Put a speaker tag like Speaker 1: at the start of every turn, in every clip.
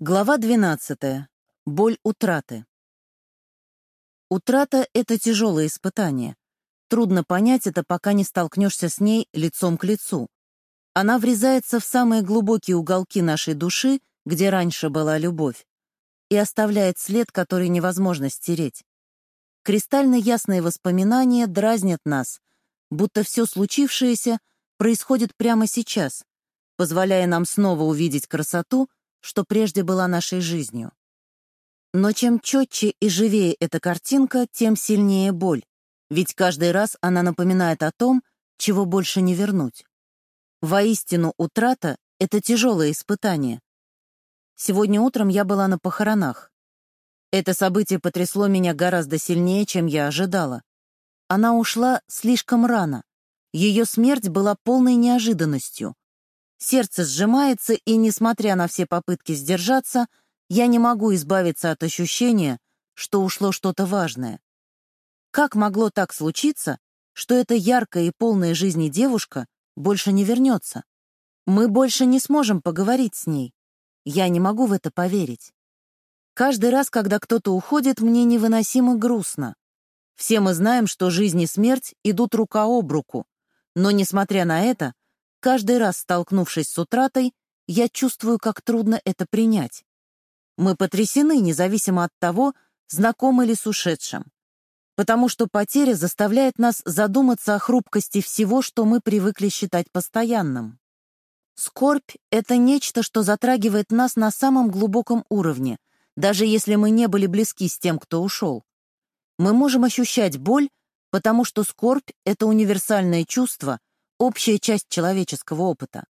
Speaker 1: Глава 12. Боль утраты. Утрата — это тяжелое испытание. Трудно понять это, пока не столкнешься с ней лицом к лицу. Она врезается в самые глубокие уголки нашей души, где раньше была любовь, и оставляет след, который невозможно стереть. Кристально ясные воспоминания дразнят нас, будто все случившееся происходит прямо сейчас, позволяя нам снова увидеть красоту — что прежде была нашей жизнью. Но чем четче и живее эта картинка, тем сильнее боль, ведь каждый раз она напоминает о том, чего больше не вернуть. Воистину, утрата — это тяжелое испытание. Сегодня утром я была на похоронах. Это событие потрясло меня гораздо сильнее, чем я ожидала. Она ушла слишком рано. Ее смерть была полной неожиданностью. Сердце сжимается, и, несмотря на все попытки сдержаться, я не могу избавиться от ощущения, что ушло что-то важное. Как могло так случиться, что эта яркая и полная жизни девушка больше не вернется? Мы больше не сможем поговорить с ней. Я не могу в это поверить. Каждый раз, когда кто-то уходит, мне невыносимо грустно. Все мы знаем, что жизнь и смерть идут рука об руку, но, несмотря на это, Каждый раз, столкнувшись с утратой, я чувствую, как трудно это принять. Мы потрясены, независимо от того, знакомы ли с ушедшим. Потому что потеря заставляет нас задуматься о хрупкости всего, что мы привыкли считать постоянным. Скорбь — это нечто, что затрагивает нас на самом глубоком уровне, даже если мы не были близки с тем, кто ушел. Мы можем ощущать боль, потому что скорбь — это универсальное чувство, общая часть человеческого опыта.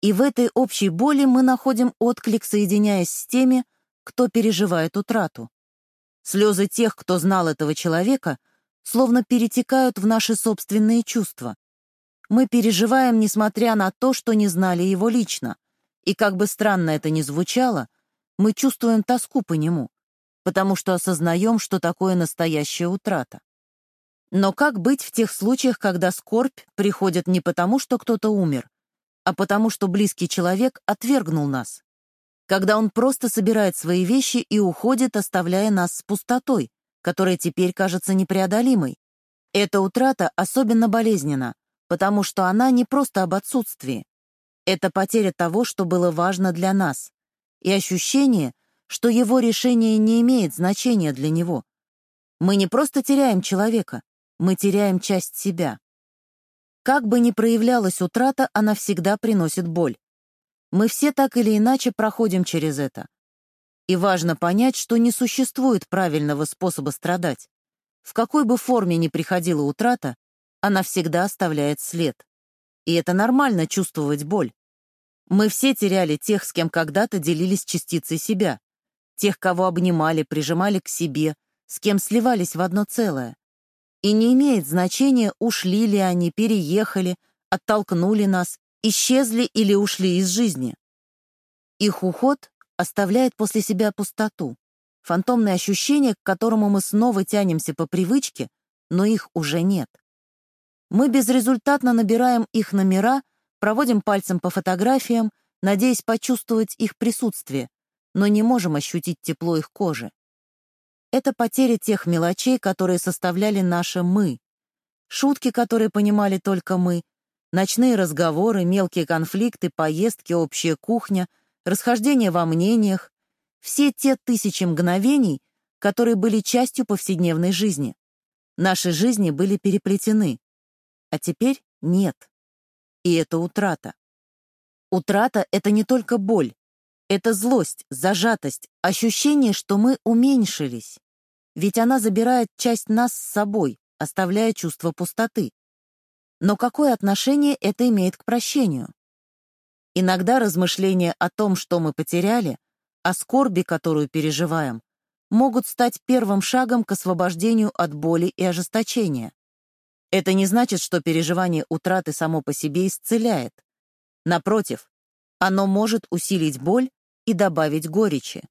Speaker 1: И в этой общей боли мы находим отклик, соединяясь с теми, кто переживает утрату. Слезы тех, кто знал этого человека, словно перетекают в наши собственные чувства. Мы переживаем, несмотря на то, что не знали его лично. И как бы странно это ни звучало, мы чувствуем тоску по нему, потому что осознаем, что такое настоящая утрата. Но как быть в тех случаях, когда скорбь приходит не потому, что кто-то умер, а потому, что близкий человек отвергнул нас? Когда он просто собирает свои вещи и уходит, оставляя нас с пустотой, которая теперь кажется непреодолимой. Эта утрата особенно болезненна, потому что она не просто об отсутствии. Это потеря того, что было важно для нас, и ощущение, что его решение не имеет значения для него. Мы не просто теряем человека, мы теряем часть себя. Как бы ни проявлялась утрата, она всегда приносит боль. Мы все так или иначе проходим через это. И важно понять, что не существует правильного способа страдать. В какой бы форме ни приходила утрата, она всегда оставляет след. И это нормально чувствовать боль. Мы все теряли тех, с кем когда-то делились частицей себя, тех, кого обнимали, прижимали к себе, с кем сливались в одно целое. И не имеет значения, ушли ли они, переехали, оттолкнули нас, исчезли или ушли из жизни. Их уход оставляет после себя пустоту, фантомное ощущение, к которому мы снова тянемся по привычке, но их уже нет. Мы безрезультатно набираем их номера, проводим пальцем по фотографиям, надеясь почувствовать их присутствие, но не можем ощутить тепло их кожи. Это потеря тех мелочей, которые составляли наше «мы». Шутки, которые понимали только мы, ночные разговоры, мелкие конфликты, поездки, общая кухня, расхождения во мнениях, все те тысячи мгновений, которые были частью повседневной жизни. Наши жизни были переплетены, а теперь нет. И это утрата. Утрата — это не только боль, это злость, зажатость, ощущение, что мы уменьшились. Ведь она забирает часть нас с собой, оставляя чувство пустоты. Но какое отношение это имеет к прощению? Иногда размышления о том, что мы потеряли, о скорби, которую переживаем, могут стать первым шагом к освобождению от боли и ожесточения. Это не значит, что переживание утраты само по себе исцеляет. Напротив, оно может усилить боль и добавить горечи.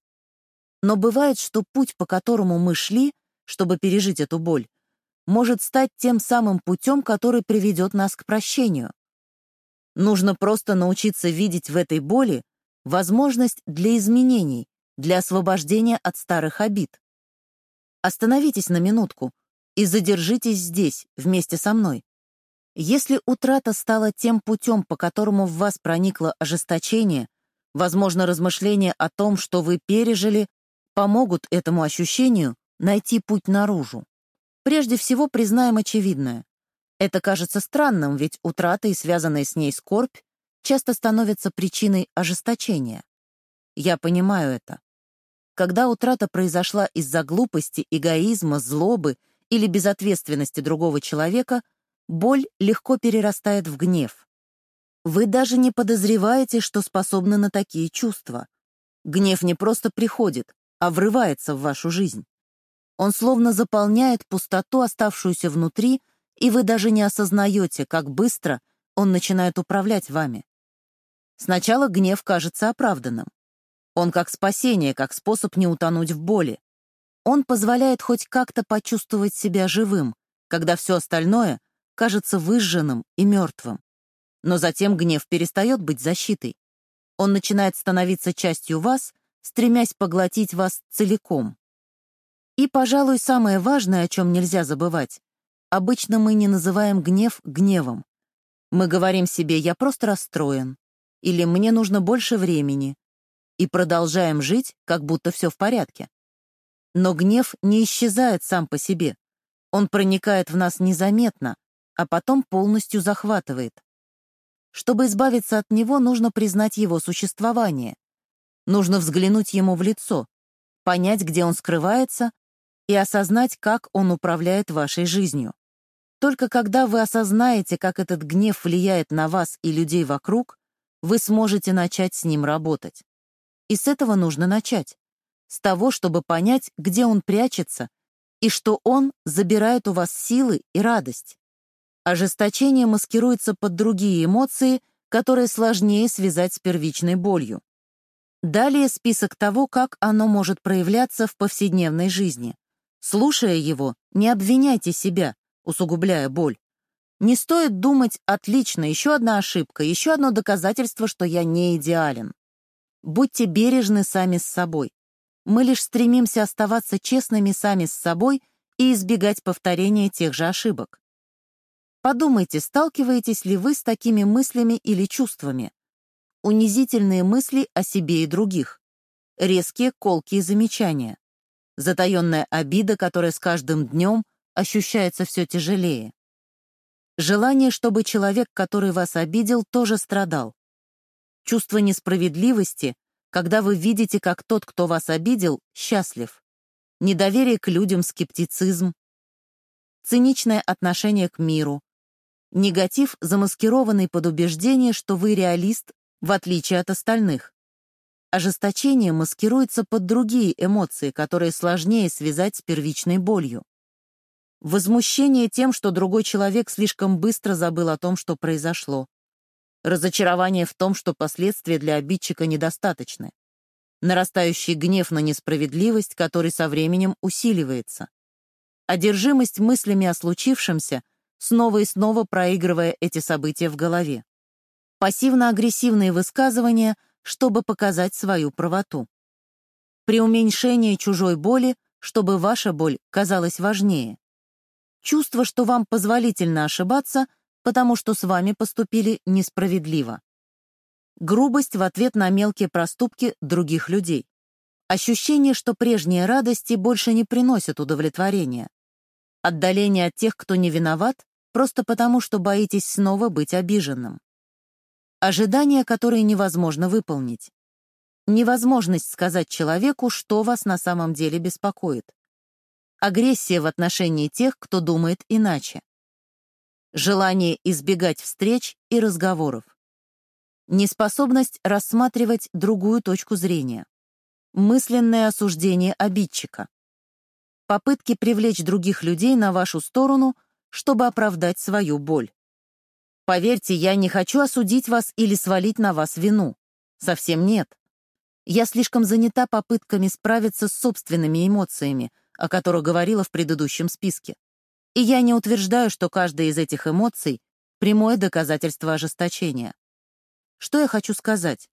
Speaker 1: Но бывает, что путь, по которому мы шли, чтобы пережить эту боль, может стать тем самым путем, который приведет нас к прощению. Нужно просто научиться видеть в этой боли возможность для изменений, для освобождения от старых обид. Остановитесь на минутку и задержитесь здесь вместе со мной. Если утрата стала тем путем, по которому в вас проникло ожесточение, возможно, размышления о том, что вы пережили, помогут этому ощущению найти путь наружу. Прежде всего признаем очевидное. Это кажется странным, ведь утрата и связанная с ней скорбь часто становятся причиной ожесточения. Я понимаю это. Когда утрата произошла из-за глупости, эгоизма, злобы или безответственности другого человека, боль легко перерастает в гнев. Вы даже не подозреваете, что способны на такие чувства. Гнев не просто приходит, а врывается в вашу жизнь. Он словно заполняет пустоту, оставшуюся внутри, и вы даже не осознаете, как быстро он начинает управлять вами. Сначала гнев кажется оправданным. Он как спасение, как способ не утонуть в боли. Он позволяет хоть как-то почувствовать себя живым, когда все остальное кажется выжженным и мертвым. Но затем гнев перестает быть защитой. Он начинает становиться частью вас, стремясь поглотить вас целиком. И, пожалуй, самое важное, о чем нельзя забывать, обычно мы не называем гнев гневом. Мы говорим себе «я просто расстроен» или «мне нужно больше времени» и продолжаем жить, как будто все в порядке. Но гнев не исчезает сам по себе. Он проникает в нас незаметно, а потом полностью захватывает. Чтобы избавиться от него, нужно признать его существование. Нужно взглянуть ему в лицо, понять, где он скрывается, и осознать, как он управляет вашей жизнью. Только когда вы осознаете, как этот гнев влияет на вас и людей вокруг, вы сможете начать с ним работать. И с этого нужно начать. С того, чтобы понять, где он прячется, и что он забирает у вас силы и радость. Ожесточение маскируется под другие эмоции, которые сложнее связать с первичной болью. Далее список того, как оно может проявляться в повседневной жизни. Слушая его, не обвиняйте себя, усугубляя боль. Не стоит думать «отлично, еще одна ошибка, еще одно доказательство, что я не идеален». Будьте бережны сами с собой. Мы лишь стремимся оставаться честными сами с собой и избегать повторения тех же ошибок. Подумайте, сталкиваетесь ли вы с такими мыслями или чувствами. Унизительные мысли о себе и других. Резкие, колкие замечания. Затаенная обида, которая с каждым днем ощущается все тяжелее. Желание, чтобы человек, который вас обидел, тоже страдал. Чувство несправедливости, когда вы видите, как тот, кто вас обидел, счастлив. Недоверие к людям, скептицизм. Циничное отношение к миру, Негатив, замаскированный под убеждение, что вы реалист, в отличие от остальных. Ожесточение маскируется под другие эмоции, которые сложнее связать с первичной болью. Возмущение тем, что другой человек слишком быстро забыл о том, что произошло. Разочарование в том, что последствия для обидчика недостаточны. Нарастающий гнев на несправедливость, который со временем усиливается. Одержимость мыслями о случившемся, снова и снова проигрывая эти события в голове. Пассивно-агрессивные высказывания, чтобы показать свою правоту. Преуменьшение чужой боли, чтобы ваша боль казалась важнее. Чувство, что вам позволительно ошибаться, потому что с вами поступили несправедливо. Грубость в ответ на мелкие проступки других людей. Ощущение, что прежние радости больше не приносят удовлетворения. Отдаление от тех, кто не виноват, просто потому, что боитесь снова быть обиженным. Ожидания, которые невозможно выполнить. Невозможность сказать человеку, что вас на самом деле беспокоит. Агрессия в отношении тех, кто думает иначе. Желание избегать встреч и разговоров. Неспособность рассматривать другую точку зрения. Мысленное осуждение обидчика. Попытки привлечь других людей на вашу сторону — чтобы оправдать свою боль. Поверьте, я не хочу осудить вас или свалить на вас вину. Совсем нет. Я слишком занята попытками справиться с собственными эмоциями, о которых говорила в предыдущем списке. И я не утверждаю, что каждая из этих эмоций — прямое доказательство ожесточения. Что я хочу сказать?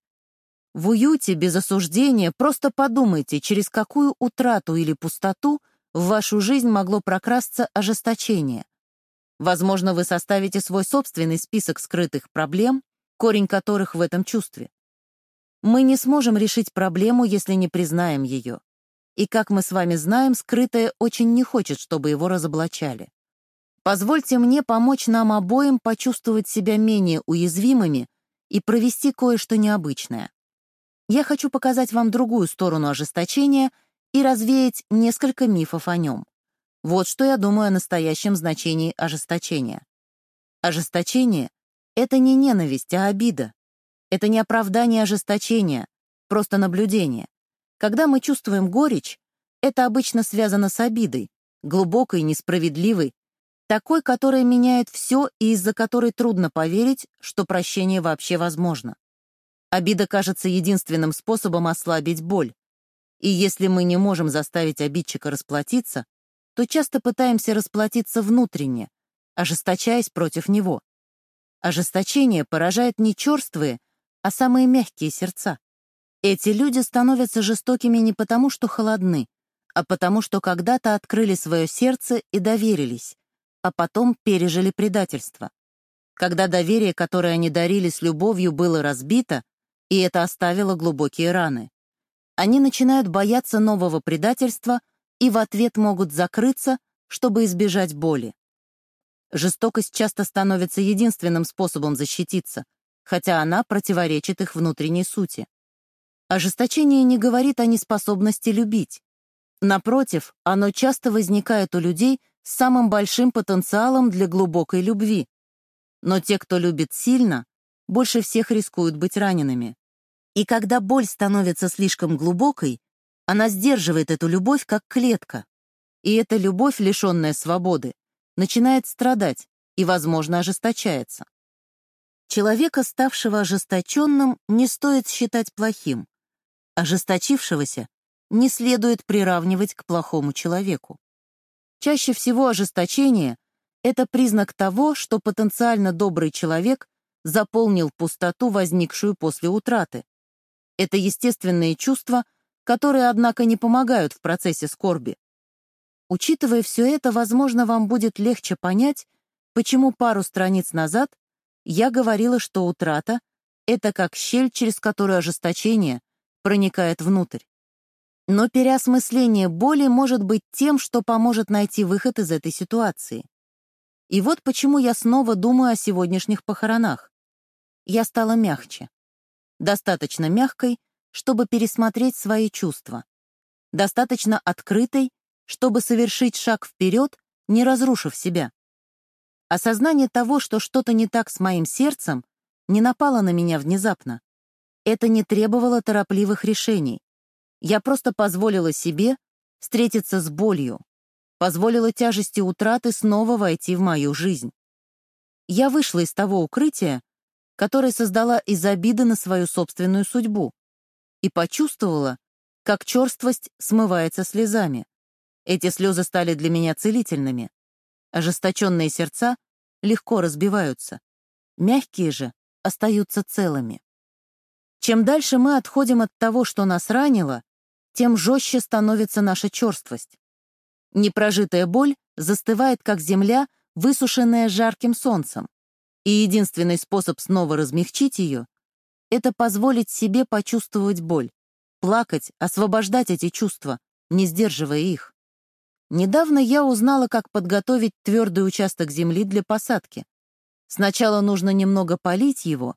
Speaker 1: В уюте, без осуждения, просто подумайте, через какую утрату или пустоту в вашу жизнь могло прокрасться ожесточение. Возможно, вы составите свой собственный список скрытых проблем, корень которых в этом чувстве. Мы не сможем решить проблему, если не признаем ее. И, как мы с вами знаем, скрытое очень не хочет, чтобы его разоблачали. Позвольте мне помочь нам обоим почувствовать себя менее уязвимыми и провести кое-что необычное. Я хочу показать вам другую сторону ожесточения и развеять несколько мифов о нем. Вот что я думаю о настоящем значении ожесточения. Ожесточение — это не ненависть, а обида. Это не оправдание ожесточения, просто наблюдение. Когда мы чувствуем горечь, это обычно связано с обидой, глубокой, несправедливой, такой, которая меняет все и из-за которой трудно поверить, что прощение вообще возможно. Обида кажется единственным способом ослабить боль. И если мы не можем заставить обидчика расплатиться, то часто пытаемся расплатиться внутренне, ожесточаясь против него. Ожесточение поражает не черствые, а самые мягкие сердца. Эти люди становятся жестокими не потому, что холодны, а потому, что когда-то открыли свое сердце и доверились, а потом пережили предательство. Когда доверие, которое они дарили с любовью, было разбито, и это оставило глубокие раны. Они начинают бояться нового предательства и в ответ могут закрыться, чтобы избежать боли. Жестокость часто становится единственным способом защититься, хотя она противоречит их внутренней сути. Ожесточение не говорит о неспособности любить. Напротив, оно часто возникает у людей с самым большим потенциалом для глубокой любви. Но те, кто любит сильно, больше всех рискуют быть ранеными. И когда боль становится слишком глубокой, она сдерживает эту любовь как клетка. И эта любовь, лишенная свободы, начинает страдать и, возможно, ожесточается. Человека, ставшего ожесточенным, не стоит считать плохим, Ожесточившегося не следует приравнивать к плохому человеку. Чаще всего ожесточение — это признак того, что потенциально добрый человек заполнил пустоту, возникшую после утраты. Это естественные чувства, которые, однако, не помогают в процессе скорби. Учитывая все это, возможно, вам будет легче понять, почему пару страниц назад я говорила, что утрата — это как щель, через которую ожесточение проникает внутрь. Но переосмысление боли может быть тем, что поможет найти выход из этой ситуации. И вот почему я снова думаю о сегодняшних похоронах. Я стала мягче. Достаточно мягкой, чтобы пересмотреть свои чувства. Достаточно открытой, чтобы совершить шаг вперед, не разрушив себя. Осознание того, что что-то не так с моим сердцем, не напало на меня внезапно. Это не требовало торопливых решений. Я просто позволила себе встретиться с болью, позволила тяжести утраты снова войти в мою жизнь. Я вышла из того укрытия, которое создала из обиды на свою собственную судьбу, и почувствовала, как черствость смывается слезами. Эти слезы стали для меня целительными. Ожесточенные сердца легко разбиваются, мягкие же остаются целыми. Чем дальше мы отходим от того, что нас ранило, тем жестче становится наша черствость. Непрожитая боль застывает, как земля, высушенная жарким солнцем. И единственный способ снова размягчить ее — это позволить себе почувствовать боль, плакать, освобождать эти чувства, не сдерживая их. Недавно я узнала, как подготовить твердый участок земли для посадки. Сначала нужно немного полить его,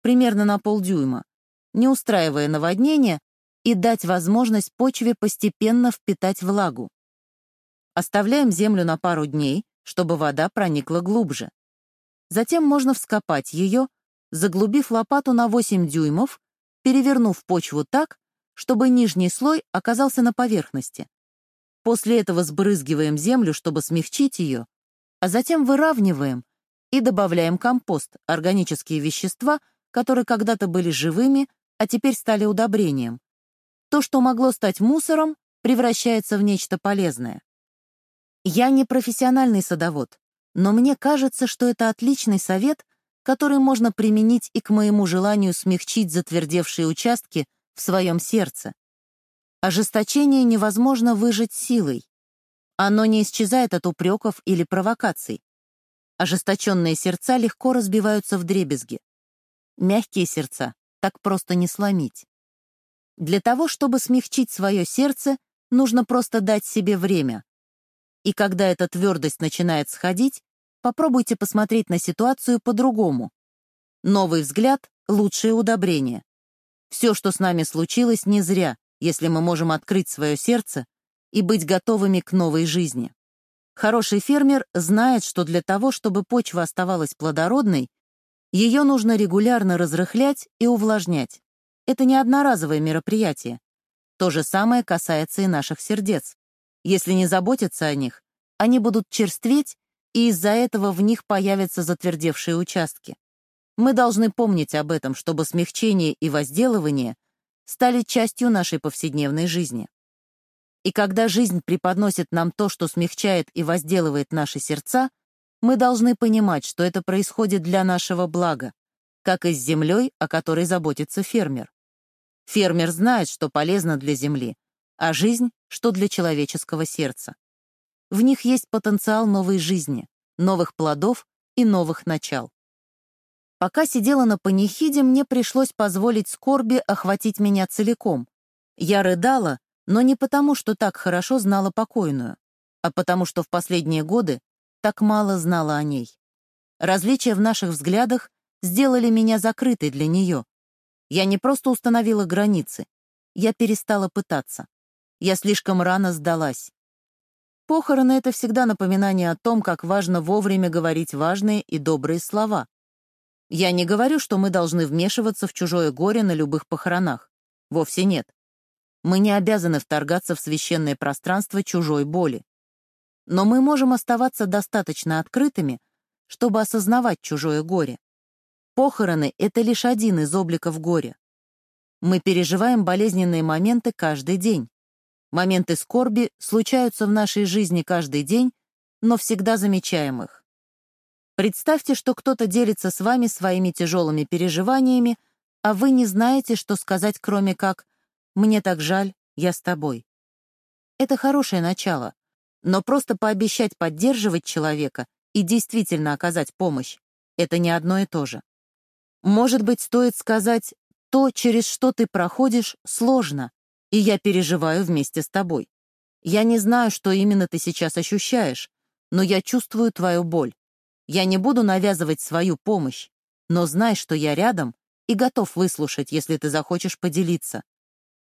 Speaker 1: примерно на полдюйма, не устраивая наводнения, и дать возможность почве постепенно впитать влагу. Оставляем землю на пару дней, чтобы вода проникла глубже. Затем можно вскопать ее, заглубив лопату на 8 дюймов, перевернув почву так, чтобы нижний слой оказался на поверхности. После этого сбрызгиваем землю, чтобы смягчить ее, а затем выравниваем и добавляем компост, органические вещества, которые когда-то были живыми, а теперь стали удобрением. То, что могло стать мусором, превращается в нечто полезное. Я не профессиональный садовод, но мне кажется, что это отличный совет, который можно применить и к моему желанию смягчить затвердевшие участки в своем сердце. Ожесточение невозможно выжать силой. Оно не исчезает от упреков или провокаций. Ожесточенные сердца легко разбиваются в дребезги. Мягкие сердца так просто не сломить. Для того, чтобы смягчить свое сердце, нужно просто дать себе время. И когда эта твердость начинает сходить, попробуйте посмотреть на ситуацию по-другому. Новый взгляд — лучшее удобрение. Все, что с нами случилось, не зря, если мы можем открыть свое сердце и быть готовыми к новой жизни. Хороший фермер знает, что для того, чтобы почва оставалась плодородной, ее нужно регулярно разрыхлять и увлажнять. Это не одноразовое мероприятие. То же самое касается и наших сердец. Если не заботиться о них, они будут черстветь и из-за этого в них появятся затвердевшие участки. Мы должны помнить об этом, чтобы смягчение и возделывание стали частью нашей повседневной жизни. И когда жизнь преподносит нам то, что смягчает и возделывает наши сердца, мы должны понимать, что это происходит для нашего блага, как и с землей, о которой заботится фермер. Фермер знает, что полезно для земли, а жизнь, что для человеческого сердца. В них есть потенциал новой жизни, новых плодов и новых начал. Пока сидела на панихиде, мне пришлось позволить скорби охватить меня целиком. Я рыдала, но не потому, что так хорошо знала покойную, а потому что в последние годы так мало знала о ней. Различия в наших взглядах сделали меня закрытой для нее. Я не просто установила границы, я перестала пытаться. Я слишком рано сдалась. Похороны — это всегда напоминание о том, как важно вовремя говорить важные и добрые слова. Я не говорю, что мы должны вмешиваться в чужое горе на любых похоронах. Вовсе нет. Мы не обязаны вторгаться в священное пространство чужой боли. Но мы можем оставаться достаточно открытыми, чтобы осознавать чужое горе. Похороны — это лишь один из обликов горя. Мы переживаем болезненные моменты каждый день. Моменты скорби случаются в нашей жизни каждый день, но всегда замечаем их. Представьте, что кто-то делится с вами своими тяжелыми переживаниями, а вы не знаете, что сказать, кроме как «мне так жаль, я с тобой». Это хорошее начало, но просто пообещать поддерживать человека и действительно оказать помощь — это не одно и то же. Может быть, стоит сказать «то, через что ты проходишь, сложно, и я переживаю вместе с тобой. Я не знаю, что именно ты сейчас ощущаешь, но я чувствую твою боль. Я не буду навязывать свою помощь, но знай, что я рядом и готов выслушать, если ты захочешь поделиться.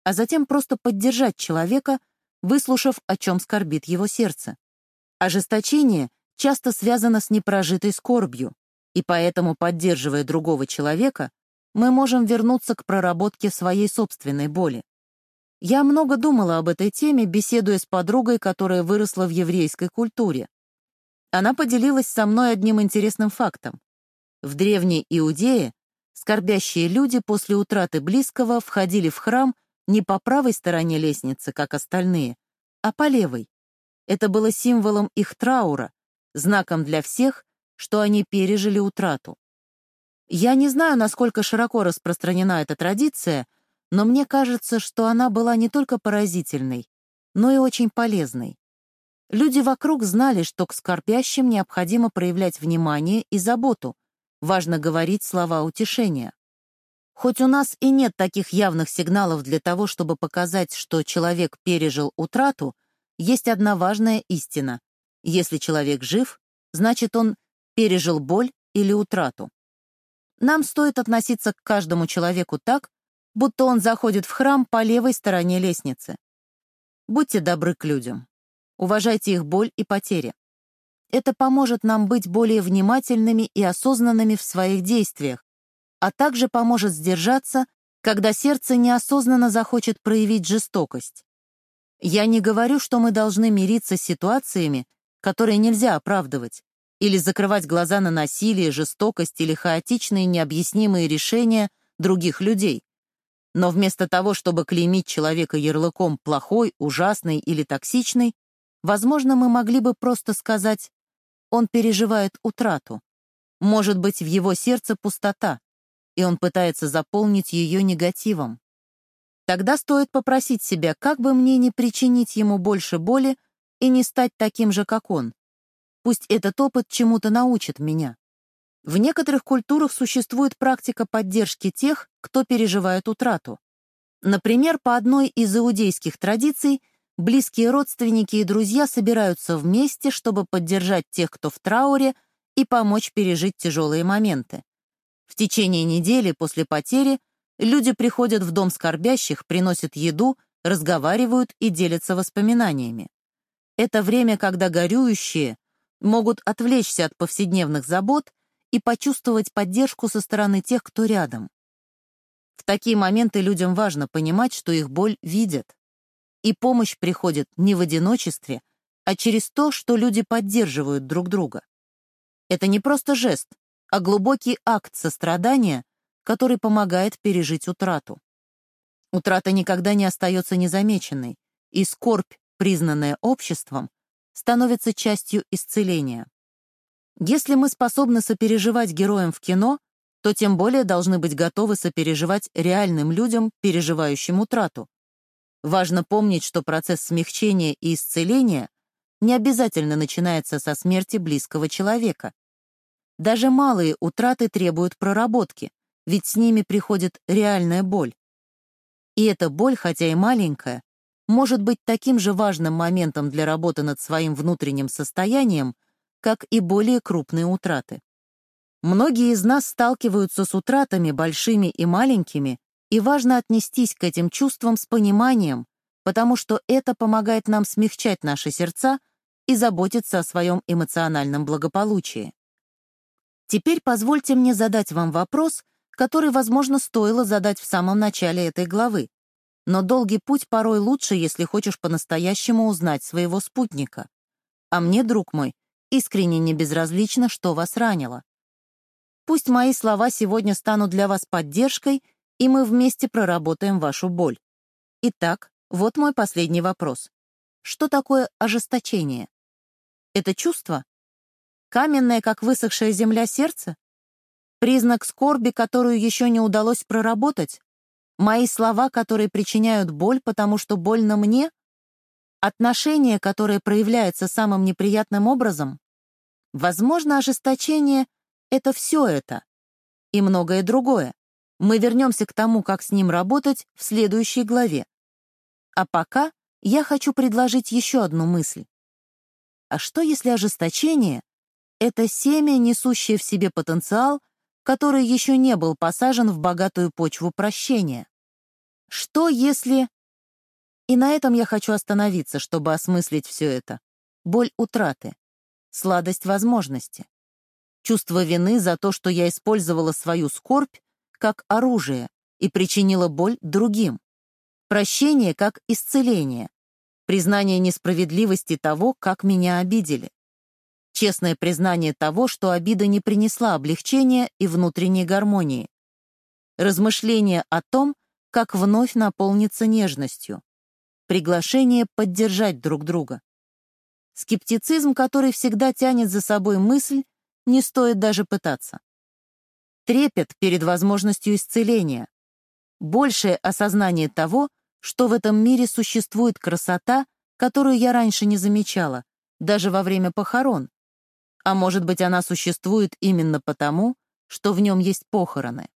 Speaker 1: А затем просто поддержать человека, выслушав, о чем скорбит его сердце. Ожесточение часто связано с непрожитой скорбью, и поэтому, поддерживая другого человека, мы можем вернуться к проработке своей собственной боли. Я много думала об этой теме, беседуя с подругой, которая выросла в еврейской культуре. Она поделилась со мной одним интересным фактом. В древней Иудее скорбящие люди после утраты близкого входили в храм не по правой стороне лестницы, как остальные, а по левой. Это было символом их траура, знаком для всех, что они пережили утрату. Я не знаю, насколько широко распространена эта традиция, но мне кажется, что она была не только поразительной, но и очень полезной. Люди вокруг знали, что к скорбящим необходимо проявлять внимание и заботу, важно говорить слова утешения. Хоть у нас и нет таких явных сигналов для того, чтобы показать, что человек пережил утрату, есть одна важная истина. Если человек жив, значит, он пережил боль или утрату. Нам стоит относиться к каждому человеку так, будто он заходит в храм по левой стороне лестницы. Будьте добры к людям. Уважайте их боль и потери. Это поможет нам быть более внимательными и осознанными в своих действиях, а также поможет сдержаться, когда сердце неосознанно захочет проявить жестокость. Я не говорю, что мы должны мириться с ситуациями, которые нельзя оправдывать, или закрывать глаза на насилие, жестокость или хаотичные необъяснимые решения других людей. Но вместо того, чтобы клеймить человека ярлыком «плохой», «ужасный» или «токсичный», возможно, мы могли бы просто сказать «он переживает утрату». Может быть, в его сердце пустота, и он пытается заполнить ее негативом. Тогда стоит попросить себя, как бы мне не причинить ему больше боли и не стать таким же, как он. Пусть этот опыт чему-то научит меня. В некоторых культурах существует практика поддержки тех, кто переживает утрату. Например, по одной из иудейских традиций близкие родственники и друзья собираются вместе, чтобы поддержать тех, кто в трауре, и помочь пережить тяжелые моменты. В течение недели после потери люди приходят в дом скорбящих, приносят еду, разговаривают и делятся воспоминаниями. Это время, когда горюющие могут отвлечься от повседневных забот и почувствовать поддержку со стороны тех, кто рядом. В такие моменты людям важно понимать, что их боль видят. И помощь приходит не в одиночестве, а через то, что люди поддерживают друг друга. Это не просто жест, а глубокий акт сострадания, который помогает пережить утрату. Утрата никогда не остается незамеченной, и скорбь, признанная обществом, становится частью исцеления. Если мы способны сопереживать героям в кино, то тем более должны быть готовы сопереживать реальным людям, переживающим утрату. Важно помнить, что процесс смягчения и исцеления не обязательно начинается со смерти близкого человека. Даже малые утраты требуют проработки, ведь с ними приходит реальная боль. И эта боль, хотя и маленькая, может быть таким же важным моментом для работы над своим внутренним состоянием, как и более крупные утраты. Многие из нас сталкиваются с утратами большими и маленькими, и важно отнестись к этим чувствам с пониманием, потому что это помогает нам смягчать наши сердца и заботиться о своем эмоциональном благополучии. Теперь позвольте мне задать вам вопрос, который, возможно, стоило задать в самом начале этой главы. Но долгий путь порой лучше, если хочешь по-настоящему узнать своего спутника. А мне, друг мой, искренне не безразлично, что вас ранило. Пусть мои слова сегодня станут для вас поддержкой, и мы вместе проработаем вашу боль. Итак, вот мой последний вопрос. Что такое ожесточение? Это чувство? Каменное, как высохшая земля, сердце? Признак скорби, которую еще не удалось проработать? Мои слова, которые причиняют боль, потому что больно мне? Отношение, которое проявляется самым неприятным образом? Возможно, ожесточение — это все это. И многое другое. Мы вернемся к тому, как с ним работать, в следующей главе. А пока я хочу предложить еще одну мысль. А что, если ожесточение — это семя, несущее в себе потенциал — который еще не был посажен в богатую почву прощения. Что если... И на этом я хочу остановиться, чтобы осмыслить все это. Боль утраты, сладость возможности, чувство вины за то, что я использовала свою скорбь как оружие и причинила боль другим, прощение как исцеление, признание несправедливости того, как меня обидели. Честное признание того, что обида не принесла облегчения и внутренней гармонии, размышление о том, как вновь наполниться нежностью, приглашение поддержать друг друга. Скептицизм, который всегда тянет за собой мысль, не стоит даже пытаться. Трепет перед возможностью исцеления, большее осознание того, что в этом мире существует красота, которую я раньше не замечала, даже во время похорон, а может быть, она существует именно потому, что в нем есть похороны.